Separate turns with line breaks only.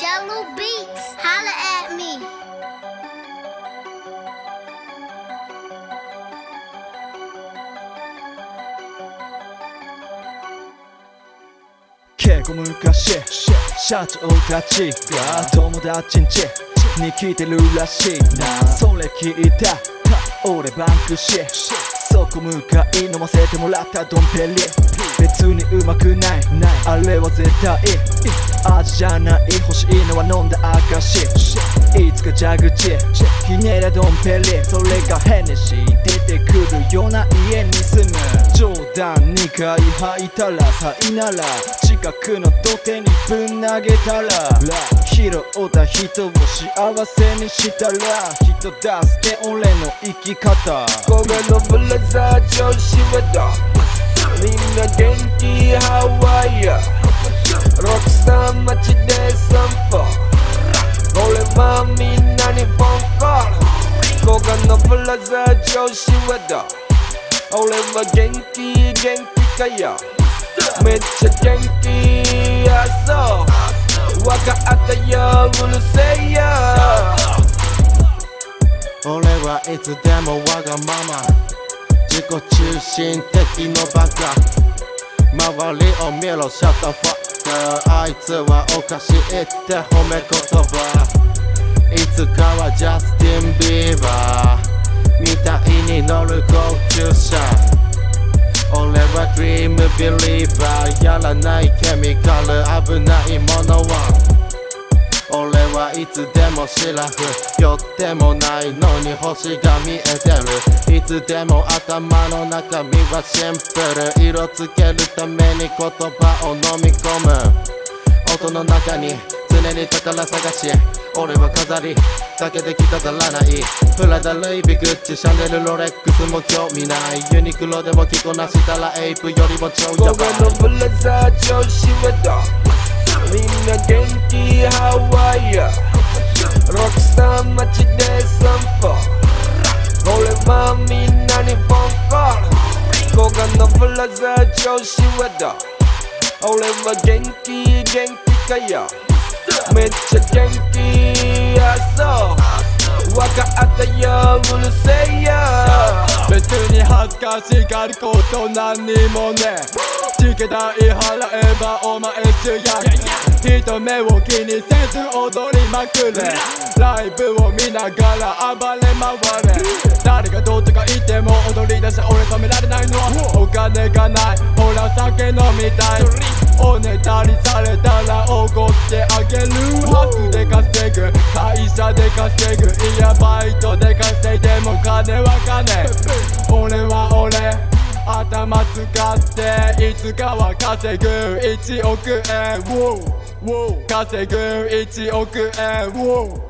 Jello Beats, holla at me.
結構昔社長たちが友達ん家に来てるらしいなそれ聞いた俺バンクシそこ向かい飲ませてもらったドンペリ別にうまくない。あれは絶対。味じゃない。欲しいのは飲んだ証いつか蛇口ひねれドンペリそれがヘネシー出てくるような家に住む。冗談2回吐いたらさいなら近くの土手にぶん投げたら。拾った人を幸せにしたら。人助け俺の生き方。
ごめんのブラザー調子はどみんな元気ハワイや。ロックスター街で散歩。俺はみんなにフォンコー。ルごめんのブラザー調子はど俺は元気元気かよ。めっちゃ元気やそうわかったようるせえよ。
俺はいつでもわがまま。自己中心的のバカ。周りを見ろシャッタファッカー。あいつはおかしいって褒め言葉。いつかはジャスティン・ビーバーみたいに乗る高級車。俺は Dream Believer やらないケミカル。危ないもの。は俺はいつでもシラフ寄ってもないのに星が見えてる。いつでも頭の中身はシンプル。色つけるために言葉を飲み込む。音の中に常に宝探し。俺は飾りだけできたらない。プラダルイビグッチシャネルロレックスも興味ない。ユニクロでも着こなしたらエイプよりも超ヤバい。
僕のブラザー調子はどみんな元気ハワイ。賀のブラザー調子はだ俺は元気元気かよめっちゃ元気やそうわかったようるせえよ
別に恥ずかしがること何にもねチケ代払えばお前主役人目を気にせず踊りまくれ。ライブを見ながら暴れ回れ。誰がどうとか言っても踊り出した俺止められないのは。お金がない。ほら酒飲みたい。おねだりされたらおごってあげる。ハスで稼ぐ。会社で稼ぐ。いやバイトで稼いでも金は金。俺は俺。頭使っていつかは稼ぐ。1億円。Wow Wow 稼ぐ1億円 Wow